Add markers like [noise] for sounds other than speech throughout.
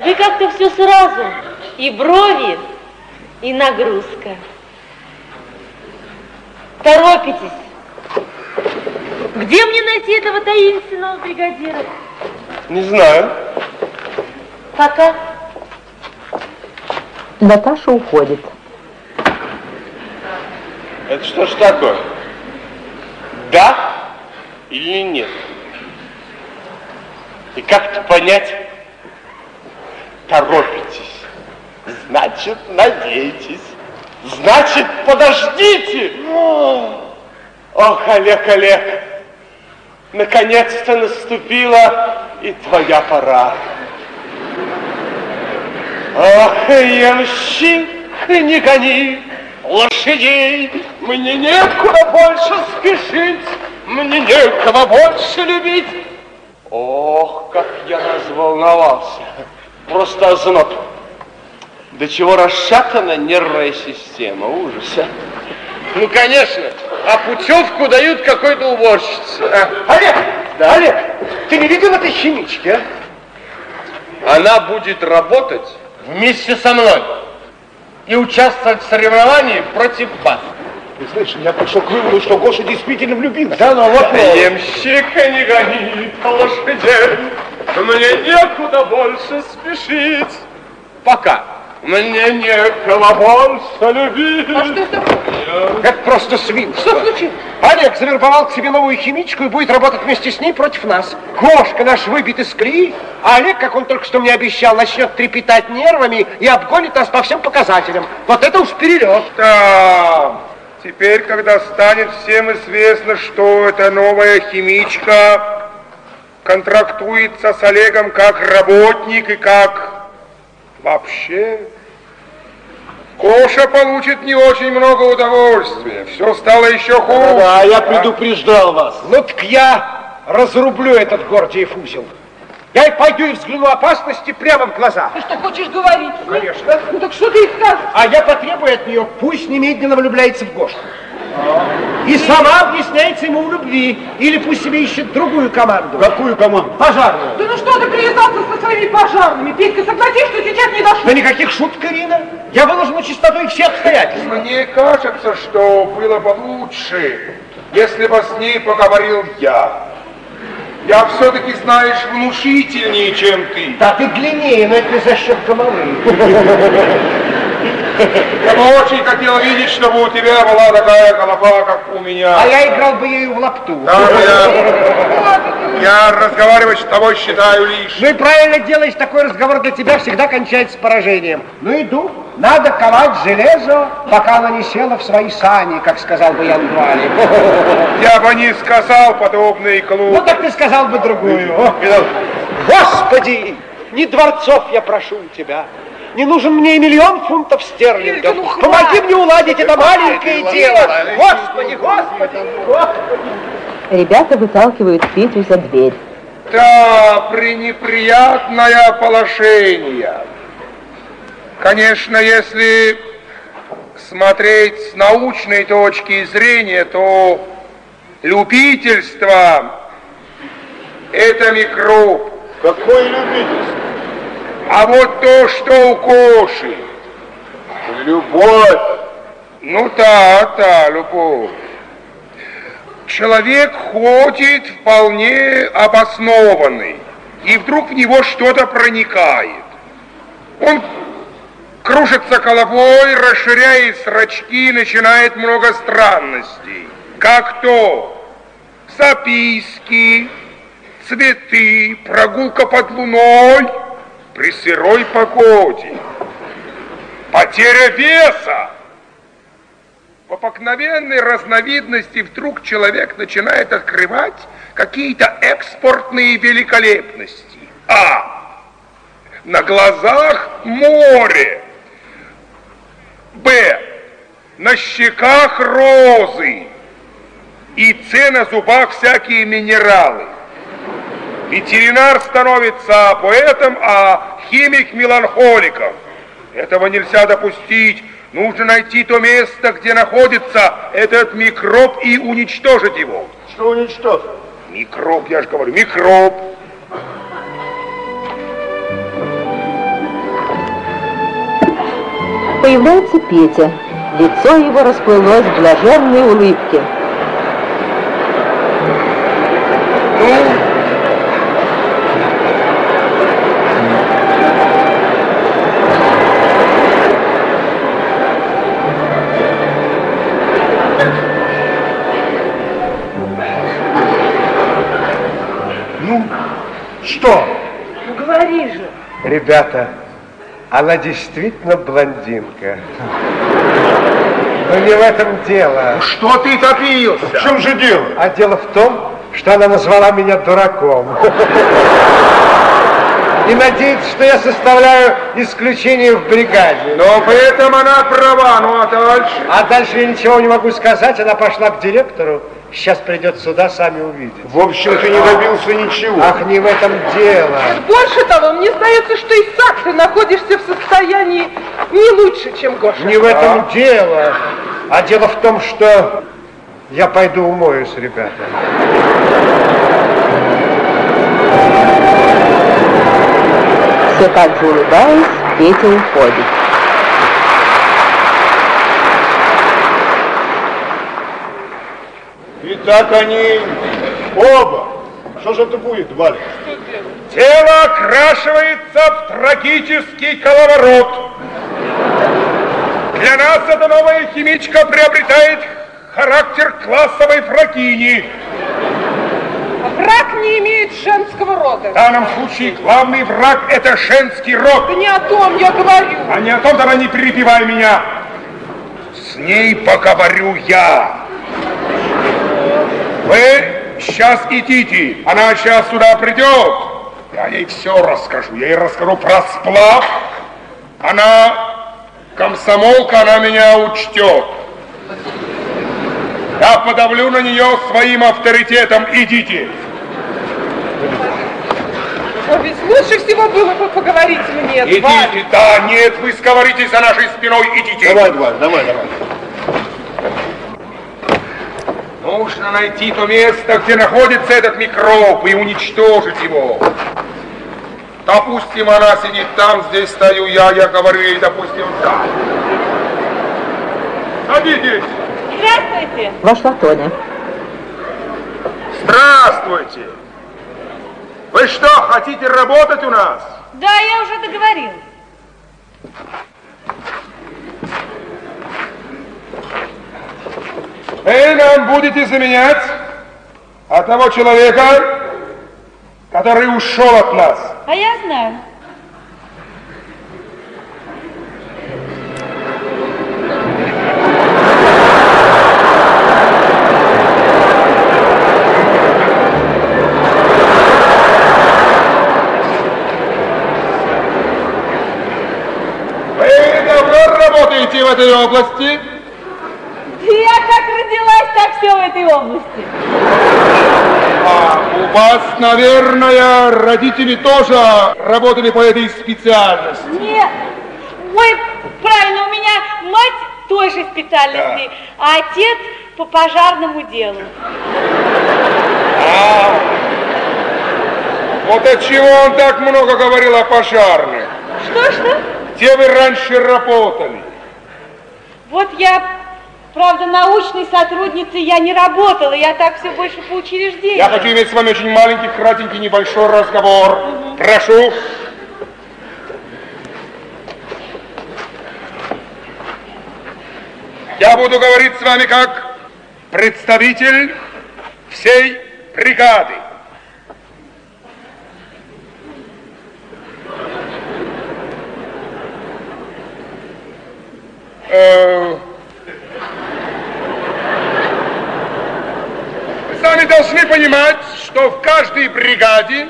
Вы как-то все сразу. И брови, и нагрузка. Торопитесь. Где мне найти этого таинственного бригадира? Не знаю. Пока. Наташа уходит. Это что ж такое? Да или нет? И как это понять? Торопитесь. Значит, надейтесь. Значит, подождите. Ох, Олег, Олег, наконец-то наступила и твоя пора. Ах, ямщик, не гони лошадей, мне некуда больше спешить, мне некого больше любить. Ох, как я разволновался. Просто озноб. До чего расшатана нервная система. Ужас, а. Ну, конечно, а путевку дают какой-то уборщице. А? Олег, да? Олег, ты не видел этой химички, а? Она будет работать вместе со мной и участвовать в соревновании против вас. Ты знаешь, я пришел к выводу, что Гоша действительно влюбился. Да, ну вот. Ямщика не гонит лошадей, мне некуда больше спешить. Пока. Мне некого больше любить. А что это? Это просто свин. Что случилось? Олег завербовал к себе новую химичку и будет работать вместе с ней против нас. Гошка наш выбит из колеи, а Олег, как он только что мне обещал, начнет трепетать нервами и обгонит нас по всем показателям. Вот это уж перелет. Да, теперь, когда станет всем известно, что эта новая химичка контрактуется с Олегом как работник и как Вообще, Коша получит не очень много удовольствия. Все стало еще хуже. Да, я предупреждал вас. Ну так я разрублю этот Гордиев узел. Я и пойду и взгляну опасности прямо в глаза. Ты что, хочешь говорить? Конечно. Ну так что ты и скажешь? А я потребую от нее, пусть немедленно влюбляется в Гошку. И сама объясняется ему в любви. Или пусть себе ищет другую команду. Какую команду? Пожарную. Да ну что ты привязался со своими пожарными? Петька, согласись, что сейчас не дошло. Да никаких шуток, Ирина. Я выложу на чистоту и все обстоятельства. Мне кажется, что было бы лучше, если бы с ней поговорил я. Я все-таки, знаешь, внушительнее, чем ты. Да, ты длиннее, но это не за счет головы. [laughs] Я бы очень хотел видеть, чтобы у тебя была такая голова, как у меня. А я играл бы ею в лапту. Да, я, я разговаривать с тобой считаю лишь. Ну и правильно делаешь, такой разговор для тебя всегда кончается поражением. Ну иду, надо ковать железо, пока оно не село в свои сани, как сказал бы Ян Дуали. Я бы не сказал подобный клуб. Ну так ты сказал бы другую. Господи, не дворцов я прошу у тебя. Не нужен мне и миллион фунтов стерлингов. Ну. Помоги мне уладить это маленькое дело. Господи, Господи, Господи. Ребята выталкивают Петю за дверь. Да, пренеприятное положение. Конечно, если смотреть с научной точки зрения, то любительство – это микроб. Какое любительство? А вот то, что у Коши. Любовь. Ну да, да, любовь. Человек ходит вполне обоснованный, и вдруг в него что-то проникает. Он кружится головой, расширяет зрачки, начинает много странностей. Как то записки, цветы, прогулка под луной при сырой погоде, потеря веса. В обыкновенной разновидности вдруг человек начинает открывать какие-то экспортные великолепности. А. На глазах море. Б. На щеках розы. И С. На зубах всякие минералы. Ветеринар становится поэтом, а химик меланхоликом. Этого нельзя допустить. Нужно найти то место, где находится этот микроб и уничтожить его. Что уничтожить? Микроб, я же говорю, микроб. Появляется Петя. Лицо его расплылось в блаженной улыбке. Ребята, она действительно блондинка. Но не в этом дело. Что ты топился? В чем же дело? А дело в том, что она назвала меня дураком. И надеется, что я составляю исключение в бригаде. Но при этом она права, ну а дальше? А дальше я ничего не могу сказать. Она пошла к директору. Сейчас придет сюда, сами увидите. В общем, ты не добился ничего. Ах, не в этом дело. Больше того, мне сдается, что и сам ты находишься в состоянии не лучше, чем Гоша. Не в этом дело. А дело в том, что я пойду умоюсь, ребята. Все так же улыбаясь, Петя уходит. Так они оба. Что же это будет, Валя? Тело окрашивается в трагический коловорот. Для нас эта новая химичка приобретает характер классовой фракини. А враг не имеет женского рода. В данном случае главный враг – это женский род. Да не о том я говорю. А не о том, давай не перебивай меня. С ней поговорю я. Вы сейчас идите, она сейчас сюда придет. Я ей все расскажу. Я ей расскажу про сплав. Она комсомолка, она меня учтет. Я подавлю на нее своим авторитетом. Идите. Но ведь лучше всего было бы поговорить мне, Идите. Варя. Да, нет, вы сговоритесь за нашей спиной. Идите. Давай, давай, давай, давай. Нужно найти то место, где находится этот микроб, и уничтожить его. Допустим, она сидит там, здесь стою я, я говорю ей, допустим, так. Садитесь. Здравствуйте. Вошла Тоня. Здравствуйте. Вы что, хотите работать у нас? Да, я уже договорилась. Вы нам будете заменять а того человека, который ушел от нас. А я знаю. Работаете в этой области? Я как родилась, так все в этой области. А у вас, наверное, родители тоже работали по этой специальности. Нет. Ой, правильно, у меня мать той же специальности, а отец по пожарному делу. А, вот от чего он так много говорил о пожарных? Что-что? Где вы раньше работали? Вот я, правда, научной сотрудницей я не работала, я так все больше по учреждениям. Я хочу иметь с вами очень маленький, кратенький, небольшой разговор. Прошу. Я буду говорить с вами как представитель всей бригады. Э, Вы сами должны понимать, что в каждой бригаде,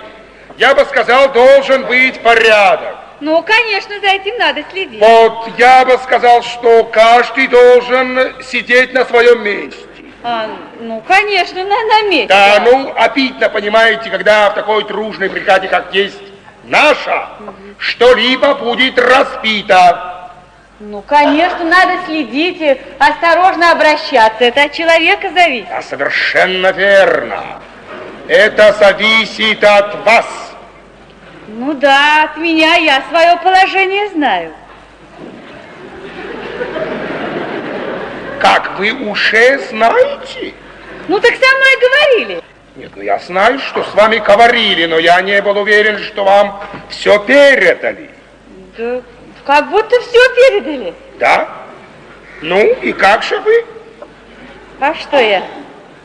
я бы сказал, должен быть порядок. Ну, конечно, за этим надо следить. Вот я бы сказал, что каждый должен сидеть на своем месте. А, ну, конечно, на, на месте. Да, ну, обидно, понимаете, когда в такой дружной бригаде, как есть наша, что-либо будет разбито. Ну, конечно, надо следить и осторожно обращаться. Это от человека зависит. Да, совершенно верно. Это зависит от вас. Ну да, от меня я свое положение знаю. Так вы уже знаете? Ну так со мной говорили. Нет, ну я знаю, что с вами говорили, но я не был уверен, что вам все передали. Да, как будто все передали. Да? Ну, и как же вы? А что я?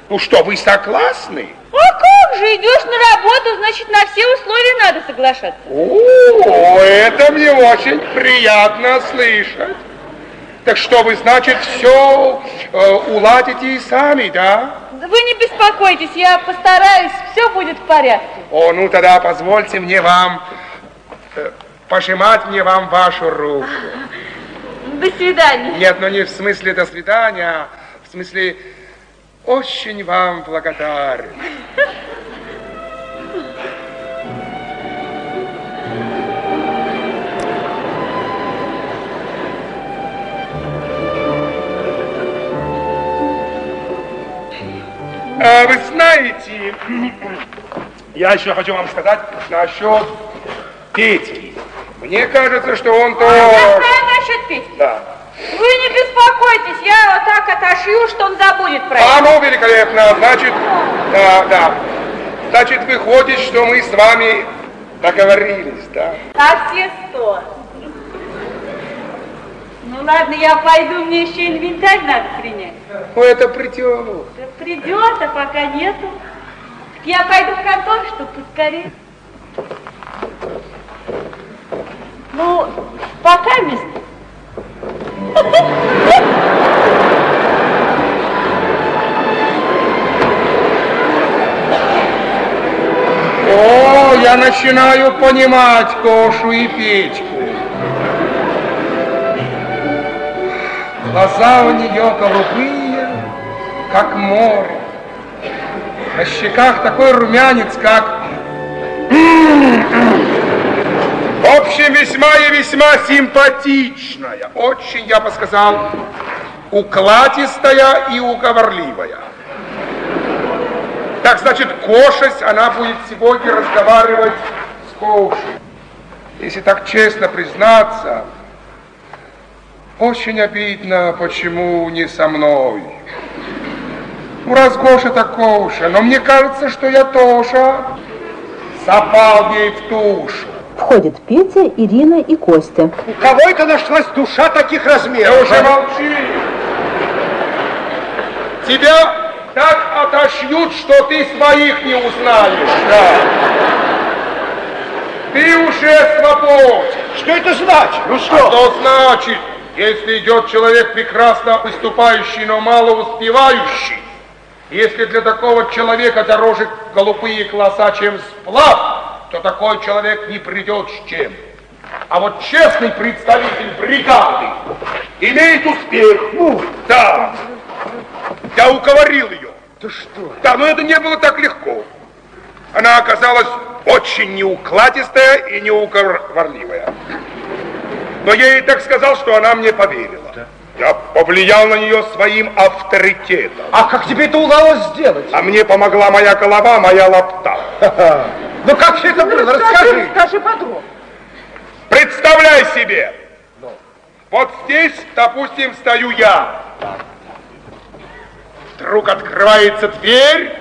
Ну что, вы согласны? А как же, идешь на работу, значит, на все условия надо соглашаться. О, это мне очень приятно слышать. Так что вы, значит, все э, уладите сами, да? Вы не беспокойтесь, я постараюсь, все будет в порядке. О, ну тогда позвольте мне вам, э, пожимать мне вам вашу руку. До свидания. Нет, ну не в смысле до свидания, а в смысле очень вам благодарен. А, вы знаете, я еще хочу вам сказать насчет Петьки. Мне кажется, что он Я тоже... знаю насчет Петьки. Да. Вы не беспокойтесь, я вот так отошью, что он забудет про А это. ну, великолепно. Значит, да, да. Значит, выходит, что мы с вами договорились, да? На все сто. Ну ладно, я пойду, мне еще инвентарь надо принять. Ну, это придет. Да придет, а пока нету. Я пойду в контору, чтобы поскорее. Ну, пока место. О, я начинаю понимать Кошу и Петьку. Глаза у нее голубые, как море. На щеках такой румянец, как... общем, весьма и весьма симпатичная. Очень, я бы сказал, укладистая и уговорливая. Так, значит, Кошась, она будет сегодня разговаривать с Кошей. Если так честно признаться, очень обидно, почему не со мной. Ну, раз Гоша, так Гоша, но мне кажется, что я тоже запал ей в душу. Входят Петя, Ирина и Костя. У кого это нашлась душа таких размеров? уже молчи. Тебя так отошьют, что ты своих не узнаешь. Да. Ты уже свободен. Что это значит? Ну А что значит, если идет человек прекрасно выступающий, но мало успевающий, если для такого человека дороже голубые глаза, чем сплав, то такой человек не придет с чем. А вот честный представитель бригады имеет успех. Ну, да. Я уговорил ее. Ты что? Да, но это не было так легко. Она оказалась очень неукладистая и неуговорливая. Но я ей так сказал, что она мне поверила. Я повлиял на нее своим авторитетом. А как тебе это удалось сделать? А мне помогла моя голова, моя лапта. Ну как же это было? Расскажи. Расскажи подробно. Представляй себе, вот здесь, допустим, стою я. Вдруг открывается дверь,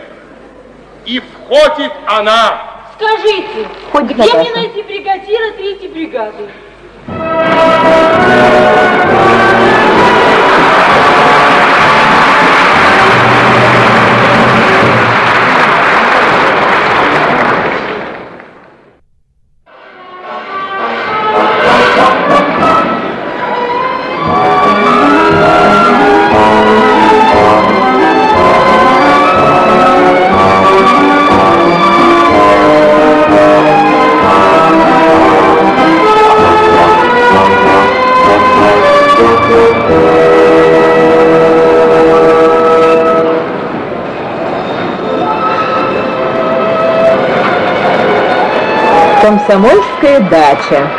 и входит она. Скажите, Входит где мне найти бригадира третьей бригады? Комсомольская дача.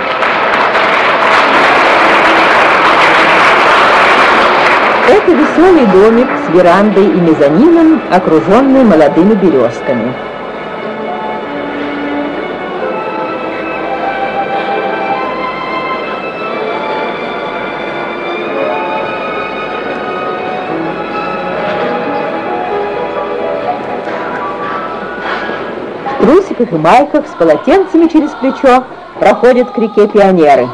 Это веселый домик с верандой и мезонином, окруженный молодыми березками. Костюмчиках и майках с полотенцами через плечо проходят к реке пионеры.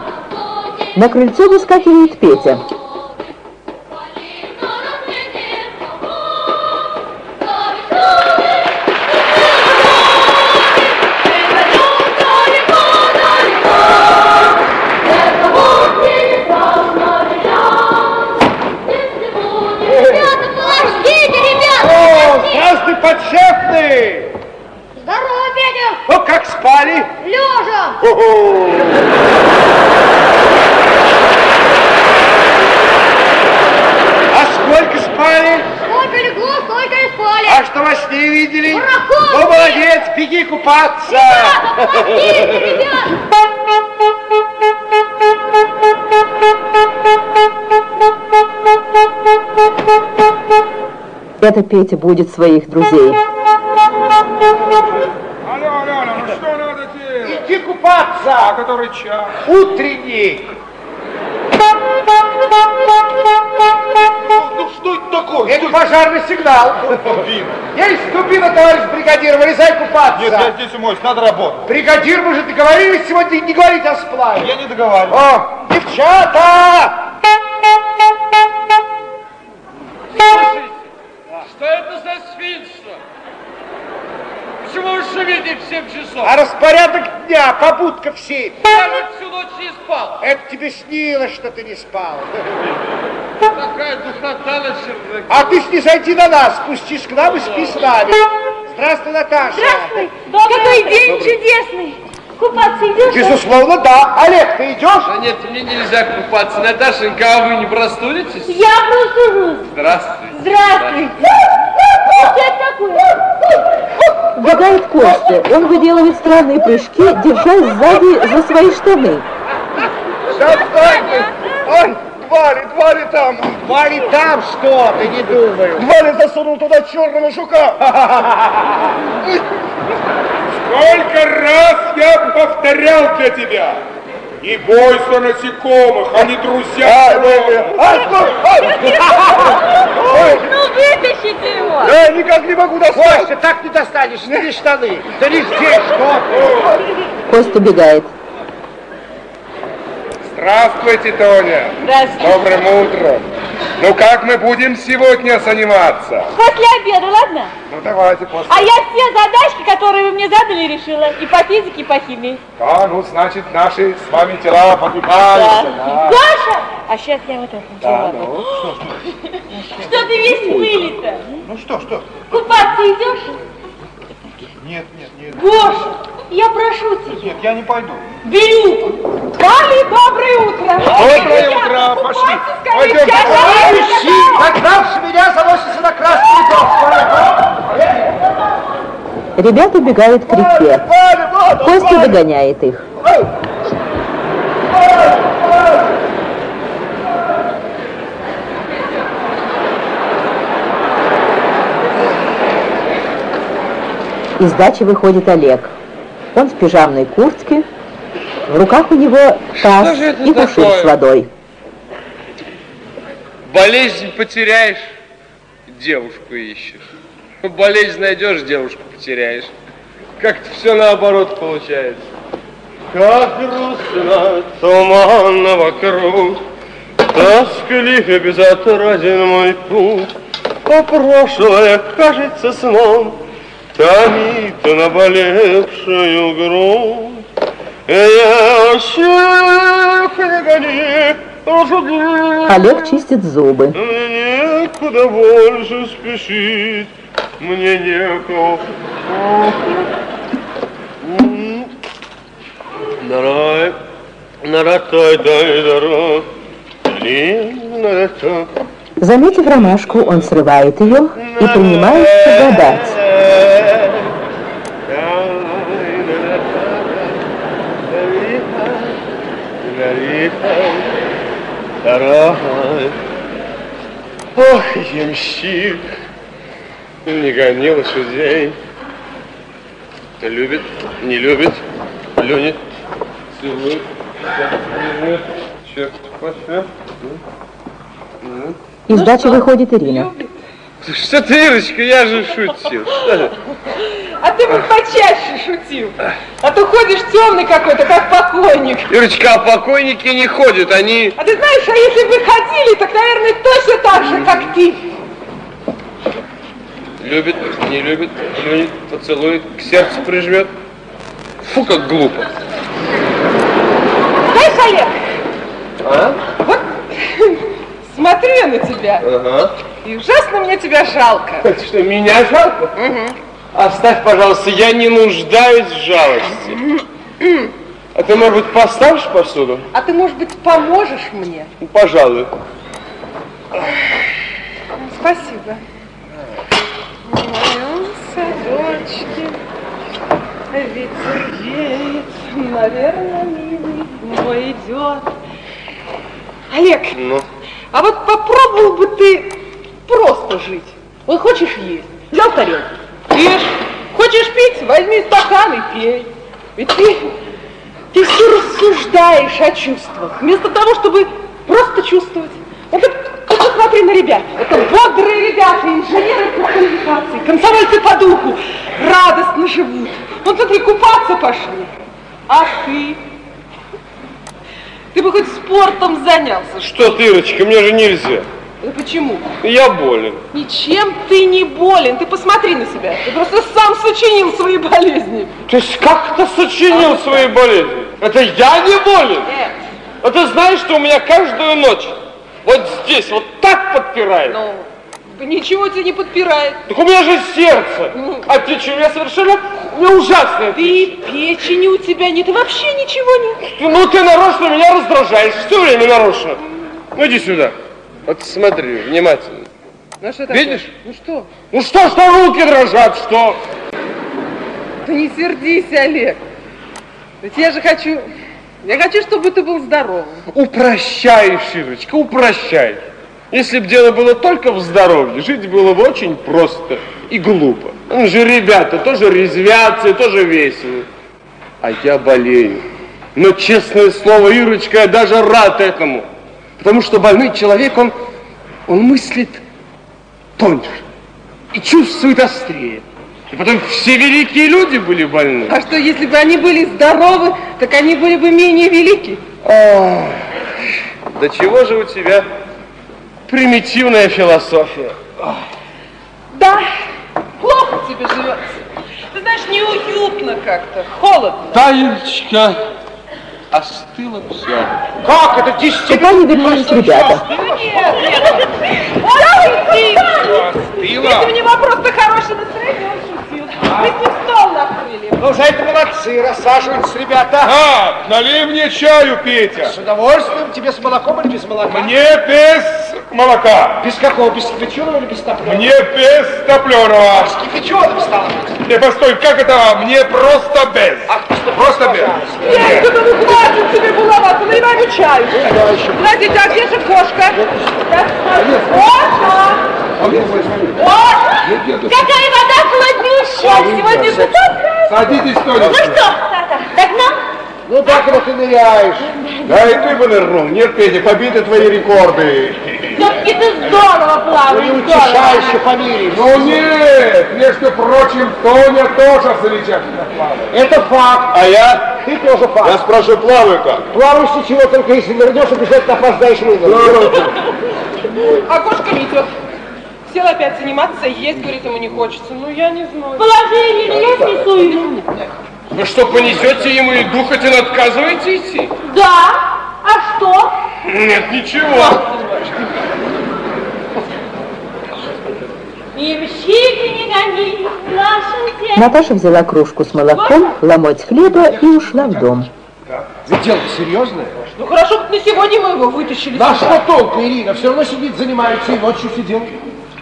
На крыльцо выскакивает Петя. Беги купаться! Это Петя будет своих друзей. Алло, алло, алло, ну что надо делать? Иди купаться! А который час? Утренний! Что это такое? Это пожарный сигнал. Есть дубина, товарищ бригадир, вылезай купаться. Нет, я здесь умоюсь, надо работать. Бригадир, мы же договорились сегодня не говорить о сплаве. Я не договариваю. О, девчата! Что это за свинство? Почему вы шумите в 7 часов? А распорядок дня, побудка в семь. Я же всю ночь не спал. Это тебе снилось, что ты не спал. А ты снизойди на нас, спустись к нам и спи с нами. Здравствуй, Наташа. Здравствуй! Какой день чудесный! Купаться идешь? Безусловно, да. Олег, ты идешь? Да нет, мне нельзя купаться. Наташенька, а вы не простудитесь? Я простужусь. Здравствуйте. Здравствуй. Что это такое? Бегает Костя. Он выделывает странные прыжки, держась сзади за свои штаны. Да стойте! Ой, Вали, Вали там! Вали там что? Ты не думаю. Вали засунул туда черного жука. Сколько раз я повторял для тебя? Не бойся насекомых, они друзья. А, природы. а. Ой, Ну, вытащите его. я никак не могу достать. Костя, так не достанешь, сними штаны. Да не здесь, что ты? Костя бегает. Здравствуйте, Тоня. Здравствуйте. Добрым утром. Ну как мы будем сегодня заниматься? После обеда, ладно? Ну давайте после. А я все задачки, которые вы мне задали, решила. И по физике, и по химии. А, ну значит наши с вами тела подвигаются. да. Гоша! А сейчас я вот это Да, ну, что, Что ты весь пыли-то? ну что, что? Купаться идешь? Нет, нет, нет, Гоша, я прошу тебя. нет, я не пойду. Бери. Вали, доброе утро. Доброе утро, пошли. Пойдем, Товарищи, догнавши меня, заносится на красный дом. Ребята бегают к реке. Костя догоняет их. Из дачи выходит Олег. Он в пижамной куртке, в руках у него таз и такое? с водой. Болезнь потеряешь, девушку ищешь. Болезнь найдешь, девушку потеряешь. Как-то все наоборот получается. Как грустно, туманно вокруг, Тосклив и безотраден мой путь, А прошлое кажется сном, Томит наболевшую грудь. Я не гони. Олег чистит зубы. Мне некуда больше спешить, мне некого. Нарай, наратай, дай дорог, наратай. Заметив ромашку, он срывает ее и принимается гадать. Ох, ямщик, не гони лошадей. Любит, не любит, плюнет, целует. Черт, пошел. Из дачи выходит Ирина. Что ты, Ирочка, я же шутил. Что? А ты бы почаще шутил. А то ходишь темный какой-то, как покойник. Ирочка, а покойники не ходят, они... А ты знаешь, а если бы ходили, так, наверное, точно так же, как ты. Любит, не любит, плюнет, поцелует, к сердцу прижмет. Фу, как глупо. Знаешь, Олег, А? Смотрю я на тебя, Ага. и ужасно мне тебя жалко. [laughs] Что, меня жалко? Оставь, пожалуйста, я не нуждаюсь в жалости. А ты, может быть, поставишь посуду? А ты, может быть, поможешь мне? Ну, пожалуй. Спасибо. В моем садочке ветер веет, наверное, милый мой идет. Олег, Ну, а вот попробовал бы ты просто жить. Вот хочешь есть, взял тарелку, ешь. Хочешь пить, возьми стакан и пей. Ведь ты, ты все рассуждаешь о чувствах, вместо того, чтобы просто чувствовать. Вот ты, ты посмотри на ребят. Это бодрые ребята, инженеры по квалификации, комсомольцы по духу, радостно живут. Вот смотри, купаться пошли. А ты? Ты бы хоть спортом занялся. что ты, Ирочка, мне же нельзя. Да почему? Я болен. Ничем ты не болен. Ты посмотри на себя. Ты просто сам сочинил свои болезни. То есть как ты сочинил свои болезни? Это я не болен? Нет. А ты знаешь, что у меня каждую ночь вот здесь вот так подпирает? Ну, ничего тебя не подпирает. Так у меня же сердце. А печень у меня совершенно у меня ужасное. Ты печени у тебя нет, и вообще ничего нет. Ну ты нарочно меня раздражаешь, все время нарочно. Ну иди сюда. Вот смотри, внимательно. Ну что такое? Видишь? Ну что? Ну что, что руки дрожат, что? Ты не сердись, Олег. Ведь я же хочу... Я хочу, чтобы ты был здоровым. Упрощаешь, Ирочка, упрощаешь. Если бы дело было только в здоровье, жить было бы очень просто и глупо. Ну же ребята тоже резвятся, и тоже весело. А я болею. Но, честное слово, Ирочка, я даже рад этому. Потому что больной человек, он, он мыслит тоньше и чувствует острее. И потом все великие люди были больны. А что, если бы они были здоровы, так они были бы менее велики? Да чего же у тебя примитивная философия? Да, плохо тебе живется. Ты знаешь, неуютно как-то, холодно. Да, Ирочка, остыло все. Как это десяти? Куда не вернулись ребята? Если у него просто хорошее настроение, он ним стол накрыли. Ну, за это молодцы, рассаживайтесь, ребята. А, налей мне чаю, Петя. С удовольствием. Тебе с молоком или без молока? Мне без молока. Без какого? Без кипяченого или без топленого? Мне без топленого. С кипяченым стало быть. Не, постой, как это? Мне просто без. Ах, просто, Просто без. Эй, да ну хватит тебе булаваться, наливай ему чаю. Подождите, а где же кошка? Кошка! Какая вода Садитесь, Ну Тоня. что, догнал? Ну, так вот ты ныряешь. Да и ты бы нырнул. Нет, Петя, побиты твои рекорды. Все-таки ты здорово плаваешь, здорово. утешающая фамилия. Ну нет, между прочим, Тоня тоже замечательно плавает. Это факт. А я? Ты тоже Я факт. спрашиваю, плаваю как? Плаваешь чего только если нырнешь, обязательно опоздаешь вынырнуть. А кошка не идет. Сел опять заниматься, есть, говорит, ему не хочется. Ну, я не знаю. Положи, или я снесу ему. Вы что, понесете ему еду, хоть он отказываете идти? Да. А что? Нет, ничего. Наташа взяла кружку с молоком, ломоть хлеба и ушла в дом. Ведь дело серьезное. Ну, хорошо, на сегодня мы его вытащили. Да что толку, Ирина? Все равно сидит, занимается и ночью сидел.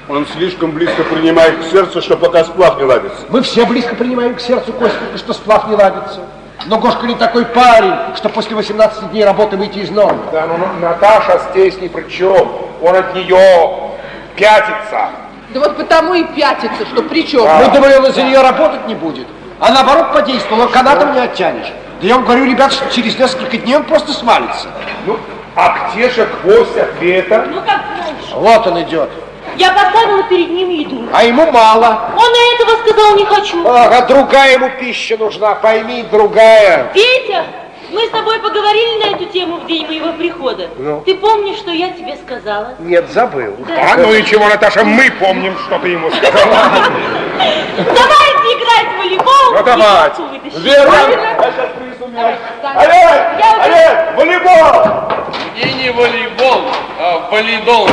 Он слишком близко принимает к сердцу, что пока сплав не ладится. Мы все близко принимаем к сердцу Костя, только что сплав не ладится. Но Гошка не такой парень, что после 18 дней работы выйти из нормы. Да, ну, ну, Наташа здесь ни при чем. Он от нее пятится. Да вот потому и пятится, что при чем? Мы думали, он из-за нее работать не будет. А наоборот подействовал, он канатом не оттянешь. Да я вам говорю, ребят, что через несколько дней он просто свалится. Ну, а где же гвоздь ответа? Ну как знаешь. Вот он идет. Я поставила перед ним еду. А ему мало. Он и этого сказал не хочу. Ага, другая ему пища нужна, пойми, другая. Петя, мы с тобой поговорили на эту тему в день моего прихода. Ну? Ты помнишь, что я тебе сказала? Нет, забыл. А ну и чего, Наташа, мы помним, что ты ему сказала. Давайте играть в волейбол. Ну, давай. вытащить. Олег! Олег! Волейбол! И не волейбол, а валидол.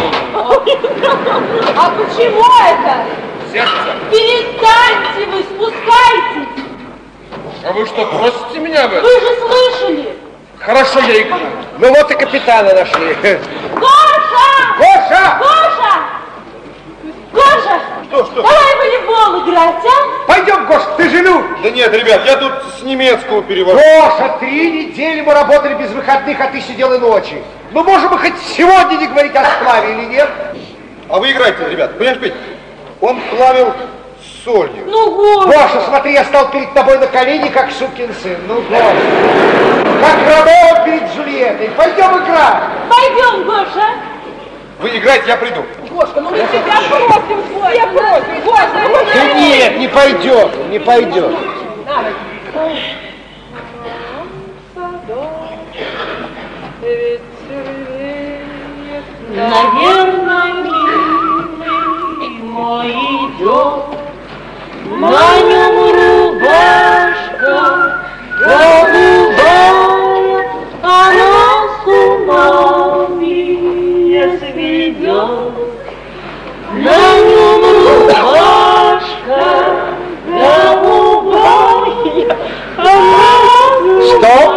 А почему это? Сердце. Перестаньте вы, спускайтесь. А вы что, просите меня об этом? Вы же слышали. Хорошо, я играю. Ну вот и капитана нашли. Гоша! Гоша! Гоша! Гоша! Что, что? Давай волейбол играть, а? Гоша, ты же любишь. Да нет, ребят, я тут с немецкого перевожу. Гоша, три недели мы работали без выходных, а ты сидел и ночи. Ну, можем мы хоть сегодня не говорить о сплаве или нет? А вы играете, ребят, понимаешь, Петь? Он плавил солью. Ну, Гоша. Гоша, смотри, я стал перед тобой на колени, как сукин сын. Ну, Гоша. Как Ромео перед Джульеттой. Пойдем играть. Пойдем, Гоша. Вы играете, я приду. Гошка, ну мы тебя просим, все просим. Гоша, ну Да нет, не пойдет, не пойдет. Наверное, милый мой идет, на нем рубашка голубая, она с ума меня сведет. На с Стоп!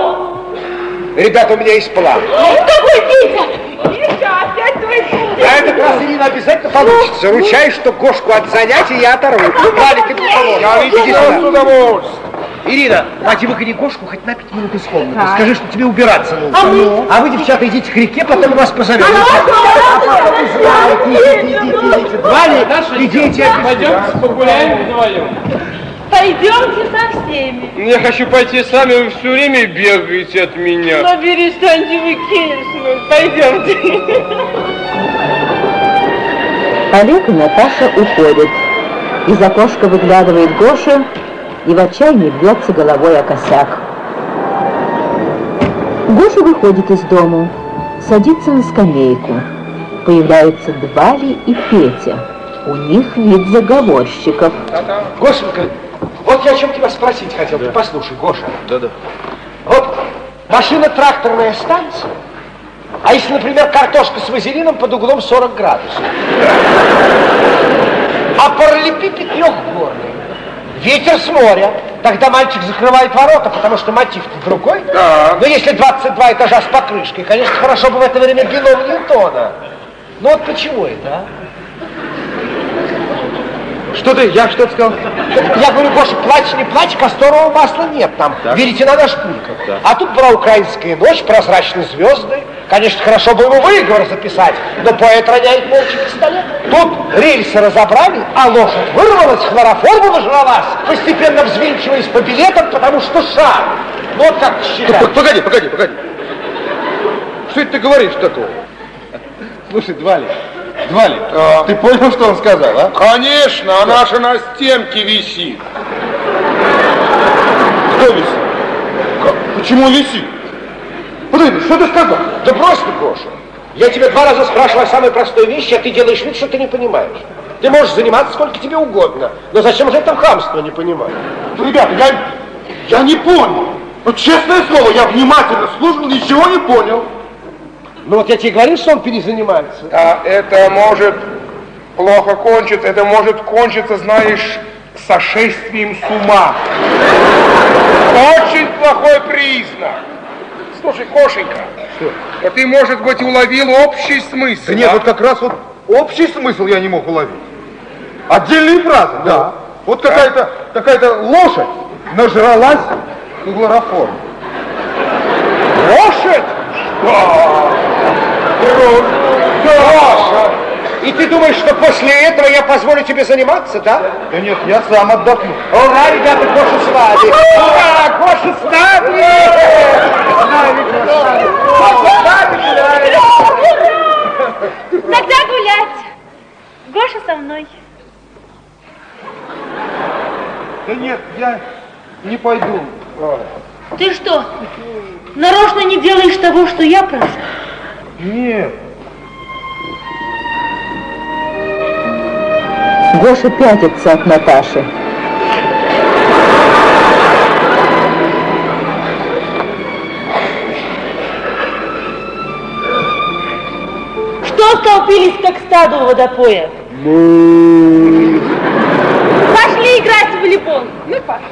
Ребята, у меня есть план. Какой Петя? Миша, опять твой А этот раз, Ирина, обязательно получится. Ручаюсь, что Гошку от занятий я оторву. Валик, ты мне поможешь. Иди сюда. удовольствием. Ирина, мать, выгони Гошку хоть на пять минут из комнаты. Скажи, что тебе убираться нужно. А мы? А вы, девчата, идите к реке, потом вас позовем. Идите, идите, идите. Валик, идите. Пойдем погуляем вдвоем. Пойдемте со всеми. Я хочу пойти с вами, вы все время бегаете от меня. Ну перестаньте вы киснуть, пойдемте. Олег и Наташа уходят. Из окошка выглядывает Гоша и в отчаянии бьется головой о косяк. Гоша выходит из дому, садится на скамейку. Появляются Двали и Петя. У них вид заговорщиков. Гошенька, вот я о чем тебя спросить хотел. Ты послушай, Гоша. Да-да. Вот машина тракторная станция, а если, например, картошка с вазелином под углом 40 градусов, а параллелепипед трехгорный, ветер с моря, тогда мальчик закрывает ворота, потому что мотив-то другой. Да. Но если 22 этажа с покрышкой, конечно, хорошо бы в это время бином Ньютона. Ну вот почему это, а? Что ты, я что сказал? Я говорю, Гоша, плачь, не плачь, касторового масла нет там. Веретена на шпульках. А тут была украинская ночь, прозрачные звезды. Конечно, хорошо бы ему выговор записать, но поэт роняет молча пистолет. Тут рельсы разобрали, а лошадь вырвалась, хлороформу нажралась, постепенно взвинчиваясь по билетам, потому что. Ну вот как считать. Погоди, погоди, погоди. Что это ты говоришь такого? Слушай, Двали, Двали, ты понял, что он сказал, а? Конечно, она же на стенке висит. Кто висит? Как? Почему висит? Подожди, что ты сказал? Да просто, Гоша. Я тебя два раза спрашиваю о самой простой вещи, а ты делаешь вид, что ты не понимаешь. Ты можешь заниматься сколько тебе угодно, но зачем же это хамство не понимать? Ребята, я, я не понял. Вот честное слово, я внимательно слушал, ничего не понял. Ну вот я тебе говорил, что он перезанимается. А это может плохо кончиться, это может кончиться, знаешь, сошествием с ума. Очень плохой признак. Слушай, Кошенька, а ты, может быть, уловил общий смысл? Да нет, а? вот как раз вот общий смысл я не мог уловить. Отдельные фразы, да. Вот какая-то какая-то лошадь нажралась хлороформ. Лошадь? Гоша! И ты думаешь, что после этого я позволю тебе заниматься, да? Да нет, я сам отдохну. Ура, ребята, Гоша с нами! Ура, Гоша с нами! С нами, Гоша с нами! Тогда гулять! Гоша со мной. Да нет, я не пойду. Ты что, нарочно не делаешь того, что я прошу? Нет. Гоша пятится от Наташи. Что столпились, как стадо у водопоя? Пошли играть в волейбол. Ну, пошли.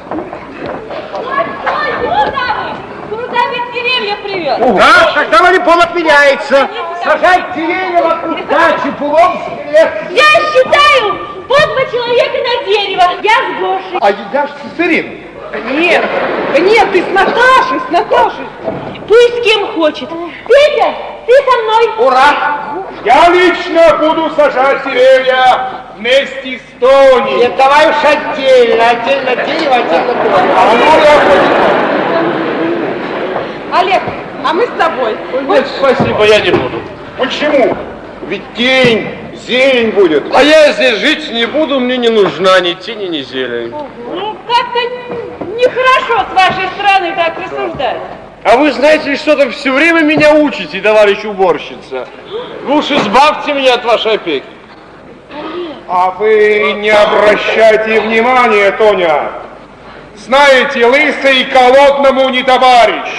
Ой, куда вы? Куда ведь деревья привез? Да, тогда волейбол отменяется. Сажать деревья вокруг дачи, пулом. Я считаю по два человека на дерево. Я с Гошей. А я ж с Ириной. Нет, нет, ты с Наташей, с Наташей. Пусть с кем хочет. Петя, ты со мной. Ура! Я лично буду сажать деревья вместе с Тони. Нет, давай уж отдельно, отдельно дерево, отдельно А дом. ну, я. Олег, а мы с тобой. Нет, спасибо, я не буду. Почему? Ведь тень, зелень будет. А я здесь жить не буду, мне не нужна ни тень, ни зелень. Ну, как-то нехорошо с вашей стороны так рассуждать. А вы знаете, что-то все время меня учите, товарищ уборщица. Вы уж избавьте меня от вашей опеки. А вы не обращайте внимания, Тоня. Знаете, лысый колодному не товарищ.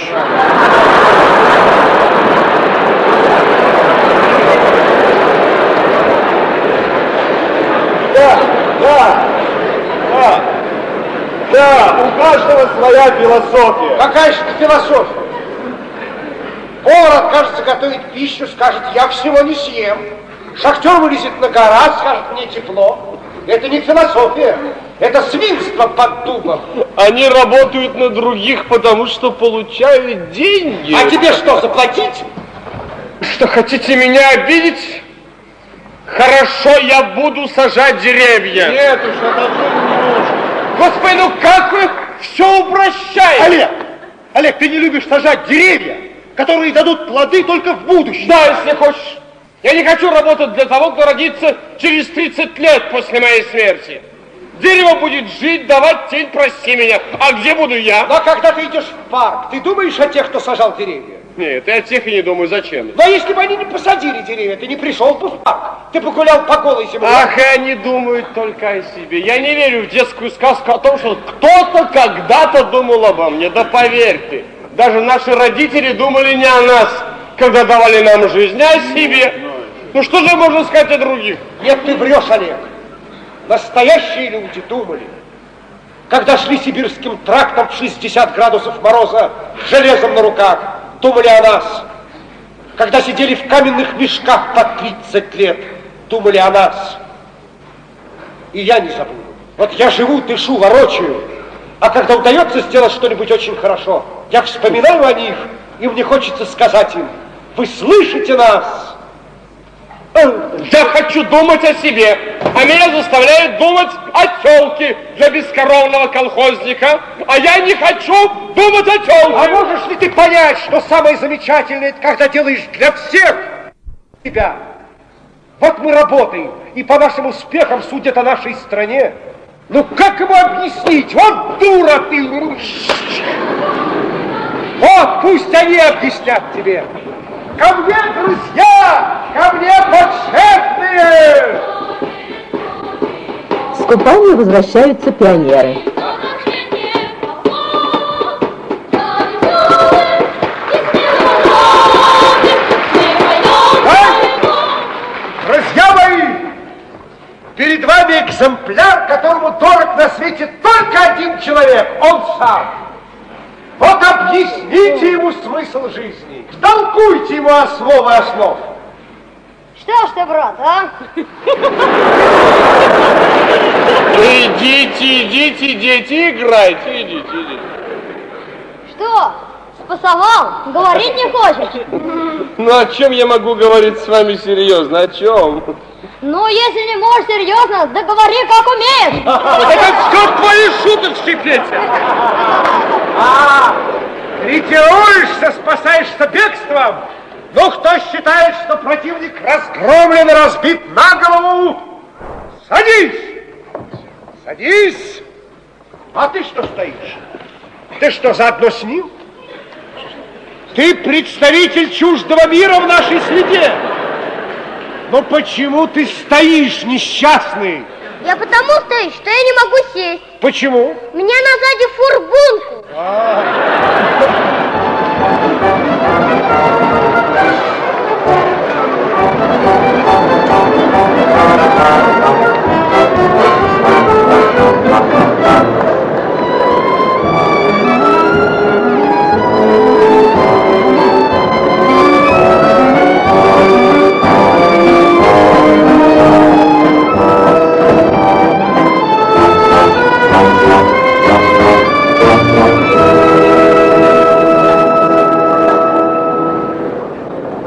Да, да, да. Да, у каждого своя философия. Какая же философия? Повар откажется готовить пищу, скажет, я всего не съем. Шахтер вылезет на гора, скажет, мне тепло. Это не философия, это свинство под дубом. Они работают на других, потому что получают деньги. А тебе что, заплатить? Что, хотите меня обидеть? Хорошо, я буду сажать деревья. Нет уж, отодвинь немножко. Господи, ну как вы все упрощаете? Олег, Олег, ты не любишь сажать деревья, которые дадут плоды только в будущем. Да, если хочешь. Я не хочу работать для того, кто родится через 30 лет после моей смерти. Дерево будет жить, давать тень, прости меня. А где буду я? Но когда ты идешь в парк, ты думаешь о тех, кто сажал деревья? Нет, я о тех и не думаю, зачем. Но если бы они не посадили деревья, ты не пришел бы в парк. Ты погулял по голой земле. Ах, и они думают только о себе. Я не верю в детскую сказку о том, что кто-то когда-то думал обо мне. Да поверь ты, даже наши родители думали не о нас, когда давали нам жизнь, а о себе. Ну что же можно сказать о других? Нет, ты врешь, Олег. Настоящие люди думали. Когда шли сибирским трактом в 60 градусов мороза с железом на руках, думали о нас. Когда сидели в каменных мешках по 30 лет, думали о нас. И я не забуду. Вот я живу, дышу, ворочаю. А когда удается сделать что-нибудь очень хорошо, я вспоминаю о них, и мне хочется сказать им, вы слышите нас? Я хочу думать о себе, а меня заставляют думать о телке для бескоровного колхозника, а я не хочу думать о телке. А можешь ли ты понять, что самое замечательное, когда делаешь для всех тебя? Вот мы работаем, и по нашим успехам судят о нашей стране. Ну как ему объяснить? Вот дура ты! Вот пусть они объяснят тебе. Ко мне, друзья! Ко мне, подшефные! С купания возвращаются пионеры. Друзья мои, перед вами экземпляр, которому дорог на свете только один человек, он сам. Вот объясните ему смысл жизни, втолкуйте ему основы основ. Что ж ты, брат, а? Идите, идите, дети, играйте, идите, идите. Что? Спасовал? Говорить не хочешь? Ну о чем я могу говорить с вами серьезно? О чем? Ну, если не можешь серьезно, да говори, как умеешь. [laughs] Это все твои шуточки, Петя. А, ретируешься, спасаешься бегством? Ну, кто считает, что противник разгромлен и разбит на голову, садись! Садись! А ты что стоишь? Ты что, заодно с ним? Ты представитель чуждого мира в нашей среде. Но почему ты стоишь, несчастный? Я потому стою, что я не могу сесть. Почему? Меня назади фургонку. А -а -а.